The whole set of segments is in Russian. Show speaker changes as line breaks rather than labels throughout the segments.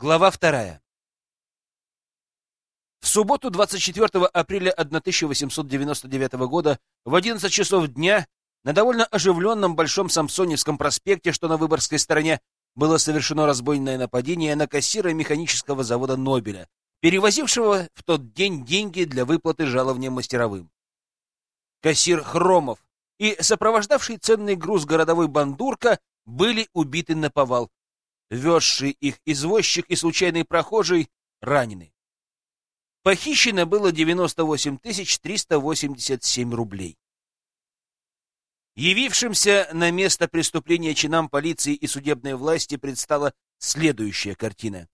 Глава вторая. В субботу 24 апреля 1899 года в 11 часов дня на довольно оживленном Большом Самсоневском проспекте, что на Выборгской стороне, было совершено разбойное нападение на кассира механического завода «Нобеля», перевозившего в тот день деньги для выплаты жалования мастеровым. Кассир Хромов и сопровождавший ценный груз городовой бандурка были убиты на повал. Везший их извозчик и случайный прохожий ранены. Похищено было 98 387 рублей. Явившимся на место преступления чинам полиции и судебной власти предстала следующая картина.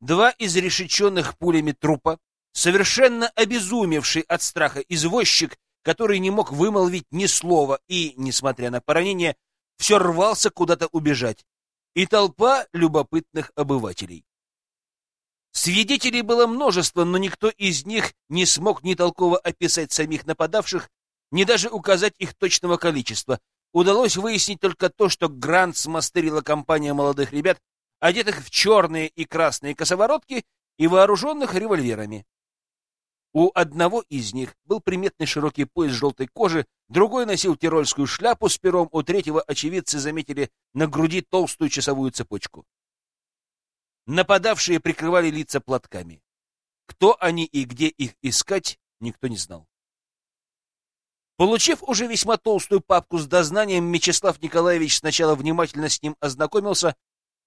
Два изрешеченных пулями трупа, совершенно обезумевший от страха извозчик, который не мог вымолвить ни слова и, несмотря на поранение, все рвался куда-то убежать, и толпа любопытных обывателей. Свидетелей было множество, но никто из них не смог ни толково описать самих нападавших, ни даже указать их точного количества. Удалось выяснить только то, что Грант смастерила компания молодых ребят, одетых в черные и красные косоворотки и вооруженных револьверами. У одного из них был приметный широкий пояс желтой кожи, другой носил тирольскую шляпу с пером, у третьего очевидцы заметили на груди толстую часовую цепочку. Нападавшие прикрывали лица платками. Кто они и где их искать, никто не знал. Получив уже весьма толстую папку с дознанием, Мечислав Николаевич сначала внимательно с ним ознакомился,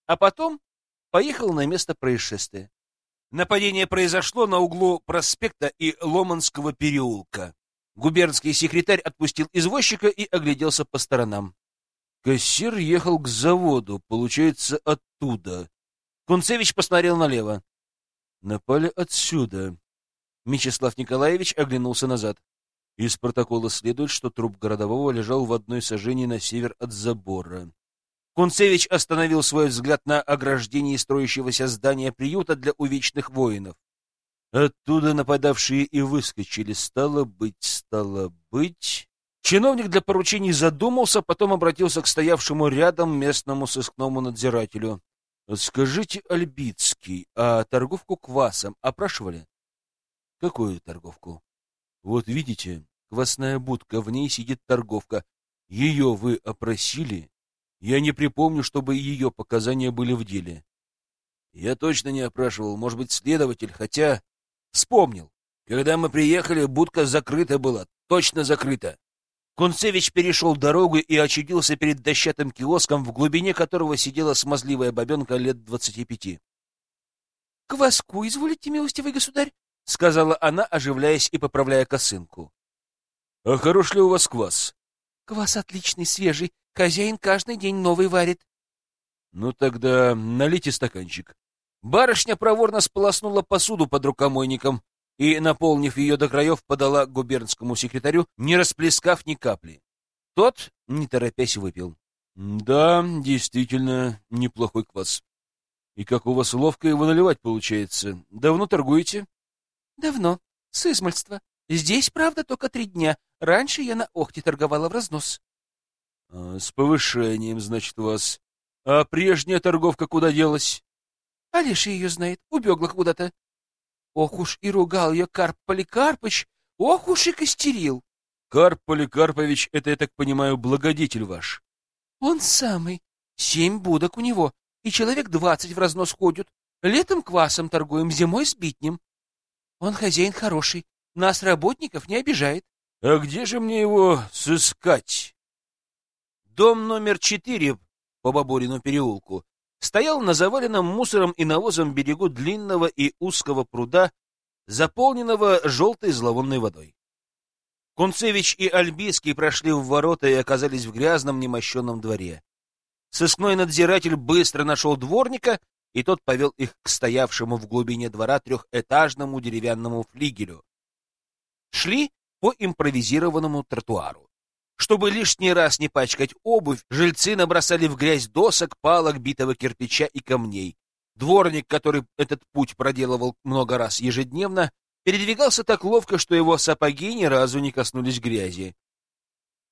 а потом поехал на место происшествия. Нападение произошло на углу проспекта и Ломанского переулка. Губернский секретарь отпустил извозчика и огляделся по сторонам. Кассир ехал к заводу, получается, оттуда. Кунцевич посмотрел налево. Напали отсюда. Мечислав Николаевич оглянулся назад. Из протокола следует, что труп городового лежал в одной сажении на север от забора. Кунцевич остановил свой взгляд на ограждении строящегося здания приюта для увечных воинов. Оттуда нападавшие и выскочили. Стало быть, стало быть... Чиновник для поручений задумался, потом обратился к стоявшему рядом местному сыскному надзирателю. — Скажите, Альбицкий, а торговку квасом опрашивали? — Какую торговку? — Вот видите, квасная будка, в ней сидит торговка. Ее вы опросили? Я не припомню, чтобы ее показания были в деле. Я точно не опрашивал, может быть, следователь, хотя... Вспомнил. Когда мы приехали, будка закрыта была, точно закрыта. Кунцевич перешел дорогу и очутился перед дощатым киоском, в глубине которого сидела смазливая бабенка лет двадцати пяти. — Кваску, изволите, милостивый государь? — сказала она, оживляясь и поправляя косынку. — А хорош ли у вас квас? — Квас отличный, свежий, Хозяин каждый день новый варит. Ну тогда налейте стаканчик. Барышня проворно сполоснула посуду под рукомойником и, наполнив ее до краев, подала губернскому секретарю, не расплескав ни капли. Тот, не торопясь, выпил. — Да, действительно, неплохой квас. И как у вас ловко его наливать получается? Давно торгуете? — Давно. С измальства. Здесь, правда, только три дня. Раньше я на Охте торговала в разнос. А, — С повышением, значит, вас. А прежняя торговка куда делась? — А лишь ее знает. Убегла куда-то. Ох уж и ругал ее Карп Поликарпыч, ох уж и костерил. — Карп Поликарпович — это, я так понимаю, благодетель ваш? — Он самый. Семь будок у него, и человек двадцать в разнос ходят. Летом квасом торгуем, зимой сбитнем. Он хозяин хороший, нас, работников, не обижает. — А где же мне его сыскать? Дом номер четыре по Бабурину переулку стоял на заваленном мусором и навозом берегу длинного и узкого пруда, заполненного желтой зловонной водой. Кунцевич и Альбийский прошли в ворота и оказались в грязном немощенном дворе. Сыскной надзиратель быстро нашел дворника, и тот повел их к стоявшему в глубине двора трехэтажному деревянному флигелю. Шли по импровизированному тротуару. Чтобы лишний раз не пачкать обувь, жильцы набросали в грязь досок, палок, битого кирпича и камней. Дворник, который этот путь проделывал много раз ежедневно, передвигался так ловко, что его сапоги ни разу не коснулись грязи.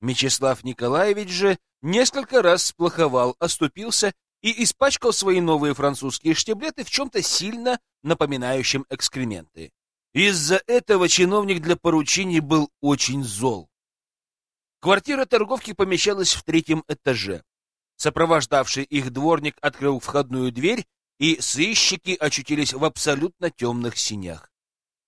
Мечислав Николаевич же несколько раз сплоховал, оступился и испачкал свои новые французские штиблеты в чем-то сильно напоминающем экскременты. Из-за этого чиновник для поручений был очень зол. Квартира торговки помещалась в третьем этаже. Сопровождавший их дворник открыл входную дверь, и сыщики очутились в абсолютно темных синях.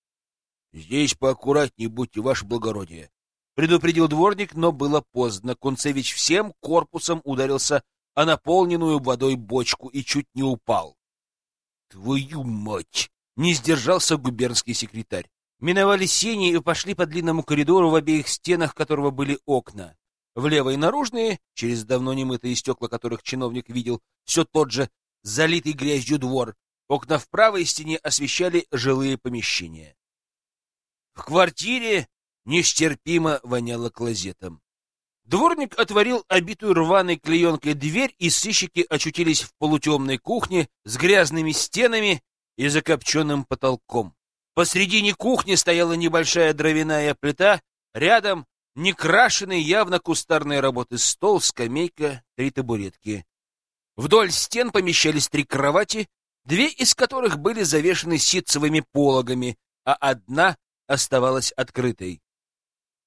— Здесь поаккуратнее будьте, ваше благородие, — предупредил дворник, но было поздно. Кунцевич всем корпусом ударился о наполненную водой бочку и чуть не упал. — Твою мать! — не сдержался губернский секретарь. Миновали сени и пошли по длинному коридору, в обеих стенах которого были окна. Влево и наружные, через давно немытые стекла которых чиновник видел, все тот же залитый грязью двор. Окна в правой стене освещали жилые помещения. В квартире нестерпимо воняло клозетом. Дворник отворил обитую рваной клеенкой дверь, и сыщики очутились в полутемной кухне с грязными стенами и закопченным потолком. Посредине кухни стояла небольшая дровяная плита, рядом некрашенный, явно кустарной работы стол, скамейка, три табуретки. Вдоль стен помещались три кровати, две из которых были завешены ситцевыми пологами, а одна оставалась открытой.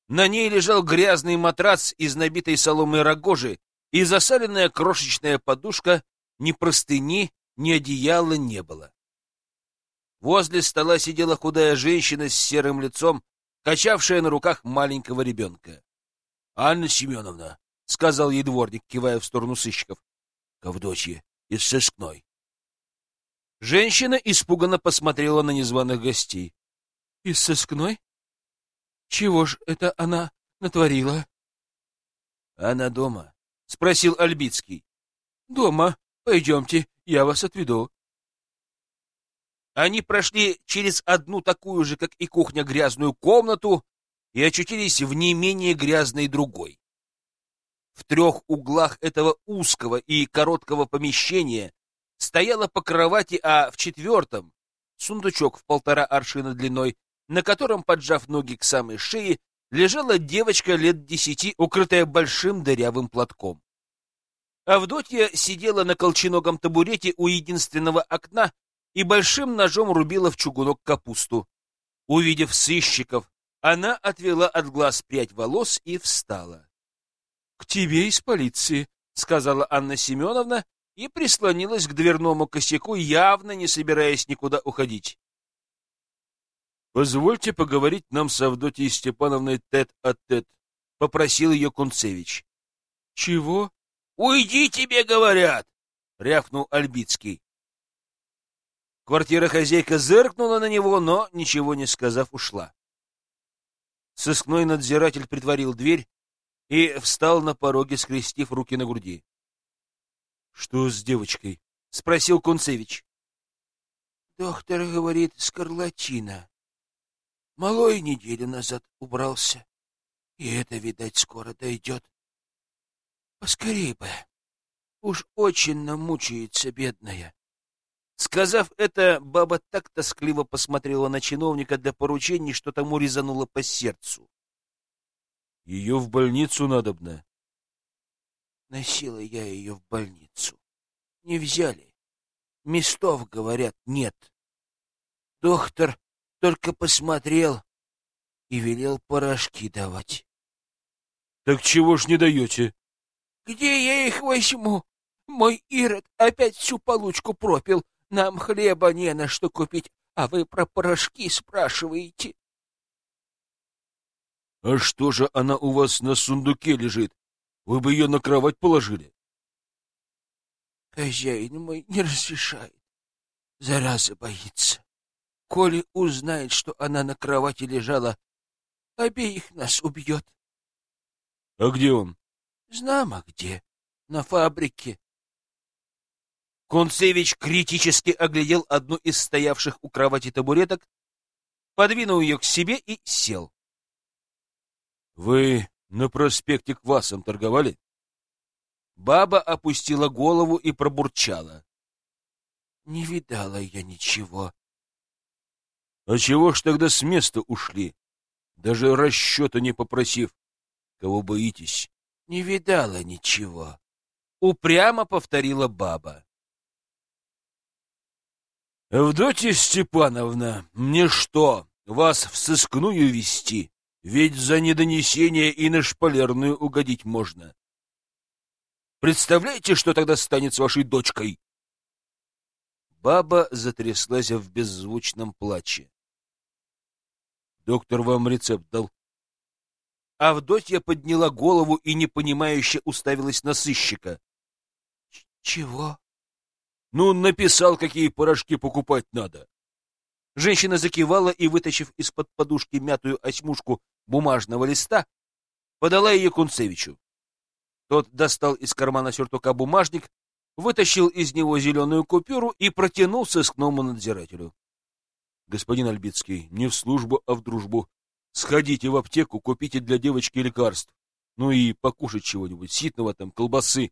На ней лежал грязный матрац из набитой соломой рогожи и засаленная крошечная подушка, ни простыни, ни одеяла не было. Возле стола сидела худая женщина с серым лицом, качавшая на руках маленького ребенка. — Анна Семеновна, — сказал ей дворник, кивая в сторону сыщиков, — Ковдочье, из сыскной. Женщина испуганно посмотрела на незваных гостей. — Из сыскной? Чего ж это она натворила? — Она дома, — спросил Альбицкий. — Дома. Пойдемте, я вас отведу. Они прошли через одну такую же, как и кухня, грязную комнату и очутились в не менее грязной другой. В трех углах этого узкого и короткого помещения стояла по кровати, а в четвертом — сундучок в полтора аршина длиной, на котором, поджав ноги к самой шее, лежала девочка лет десяти, укрытая большим дырявым платком. Авдотья сидела на колченогом табурете у единственного окна и большим ножом рубила в чугунок капусту. Увидев сыщиков, она отвела от глаз прядь волос и встала. — К тебе из полиции, — сказала Анна Семеновна и прислонилась к дверному косяку, явно не собираясь никуда уходить. — Позвольте поговорить нам с Авдотьей Степановной тет-а-тет, -тет, — попросил ее Кунцевич. — Чего? — Уйди, тебе говорят! — рявкнул Альбицкий. Квартира хозяйка зыркнула на него, но, ничего не сказав, ушла. Сыскной надзиратель притворил дверь и встал на пороге, скрестив руки на груди. — Что с девочкой? — спросил Кунцевич. — Доктор говорит, скарлатина. Малой неделю назад убрался, и это, видать, скоро дойдет. Поскорей бы. Уж очень намучается бедная. Сказав это, баба так тоскливо посмотрела на чиновника для поручений, что тому резануло по сердцу. — Ее в больницу надобно. Носила я ее в больницу. Не взяли. Местов, говорят, нет. Доктор только посмотрел и велел порошки давать. — Так чего ж не даете? — Где я их возьму? Мой Ирод опять всю получку пропил, нам хлеба не на что купить, а вы про порошки спрашиваете. — А что же она у вас на сундуке лежит? Вы бы ее на кровать положили. — Хозяин мой не разрешает. Зараза боится. Коли узнает, что она на кровати лежала, обеих нас убьет. — А где он? — Знамо где. На фабрике. Концевич критически оглядел одну из стоявших у кровати табуреток, подвинул ее к себе и сел. — Вы на проспекте Квасом торговали? Баба опустила голову и пробурчала. — Не видала я ничего. — А чего ж тогда с места ушли, даже расчета не попросив? Кого боитесь? — Не видала ничего. упрямо повторила баба. «Авдотья Степановна, мне что, вас в сыскную вести? Ведь за недонесение и на шпалерную угодить можно. Представляете, что тогда станет с вашей дочкой?» Баба затряслась в беззвучном плаче. «Доктор вам рецепт дал?» Авдотья подняла голову и непонимающе уставилась на сыщика. «Чего?» «Ну, написал, какие порошки покупать надо». Женщина закивала и, вытащив из-под подушки мятую осьмушку бумажного листа, подала ее Кунцевичу. Тот достал из кармана сюртука бумажник, вытащил из него зеленую купюру и протянул сыскному надзирателю. — Господин Альбицкий, не в службу, а в дружбу. Сходите в аптеку, купите для девочки лекарств. Ну и покушать чего-нибудь, ситного там, колбасы.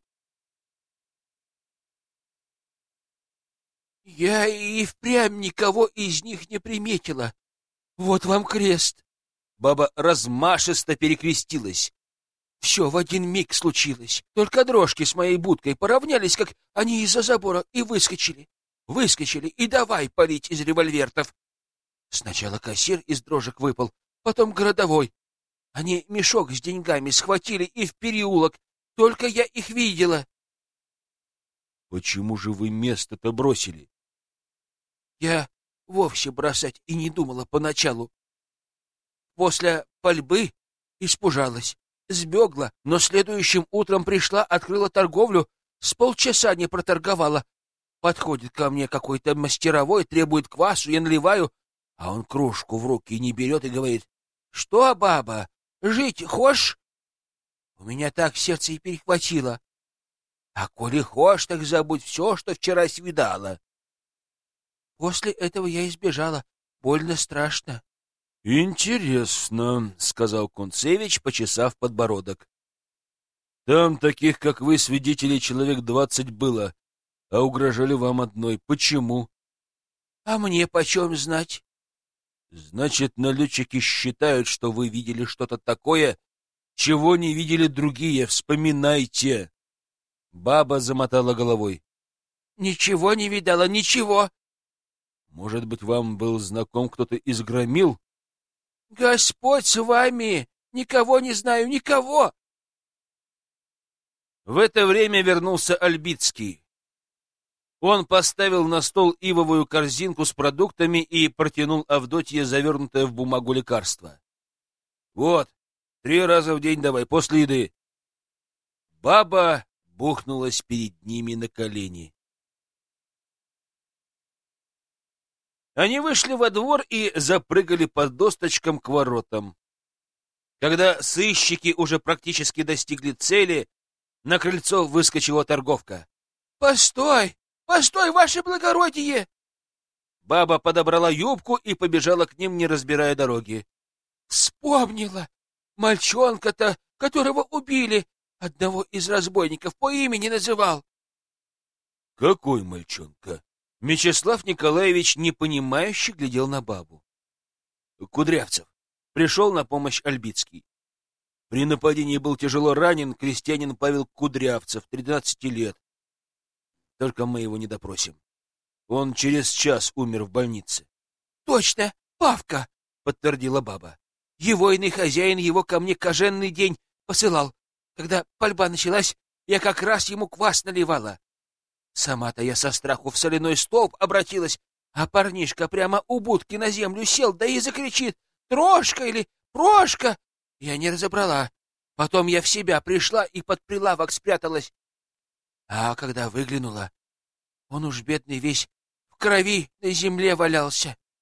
Я и впрямь никого из них не приметила. Вот вам крест.
Баба размашисто перекрестилась.
Все в один миг случилось. Только дрожки с моей будкой поравнялись, как они из-за забора, и выскочили. Выскочили, и давай палить из револьвертов. Сначала кассир из дрожек выпал, потом городовой. Они мешок с деньгами схватили и в переулок. Только я их видела.
— Почему же вы место-то бросили?
— Я вовсе бросать и не думала поначалу. После пальбы испужалась сбегла, но следующим утром пришла, открыла торговлю, с полчаса не проторговала. Подходит ко мне какой-то мастеровой, требует квасу, я наливаю, а он кружку в руки не берет и говорит, «Что, баба, жить хочешь?» У меня так сердце и перехватило. А коли хочешь, так забудь все, что вчера свидала. После этого я избежала. Больно страшно.
«Интересно», — сказал Кунцевич, почесав подбородок. «Там таких, как вы, свидетелей человек двадцать было, а угрожали вам одной. Почему?»
«А мне почем знать?»
«Значит, налетчики считают, что вы видели что-то такое, чего не видели другие. Вспоминайте!» Баба замотала головой.
«Ничего не видала, ничего!»
«Может быть, вам был знаком кто-то из громил?»
Господь с вами! Никого не знаю, никого!»
В это время вернулся Альбицкий. Он поставил на стол ивовую корзинку с продуктами и протянул Авдотье завернутое в бумагу лекарство. «Вот, три раза в день давай, после еды». Баба бухнулась перед ними на колени. Они вышли во двор и запрыгали по досточкам к воротам. Когда сыщики уже практически достигли цели, на крыльцо выскочила торговка.
— Постой! Постой, ваше благородие!
Баба подобрала юбку и побежала к ним, не разбирая дороги.
— Вспомнила! Мальчонка-то, которого убили, одного из разбойников по имени называл.
— Какой мальчонка? Мечислав Николаевич непонимающе глядел на бабу. Кудрявцев. Пришел на помощь Альбицкий. При нападении был тяжело ранен крестьянин Павел Кудрявцев, 13 лет. Только мы его не допросим. Он через час умер в больнице.
— Точно, Павка, — подтвердила баба. — Его иный хозяин его ко мне коженный день посылал. Когда пальба началась, я как раз ему квас наливала. Сама-то я со страху в соляной столб обратилась, а парнишка прямо у будки на землю сел, да и закричит «Трошка» или «Прошка!» Я не разобрала. Потом я в себя пришла и под прилавок спряталась. А когда выглянула, он уж бедный весь в крови на земле валялся.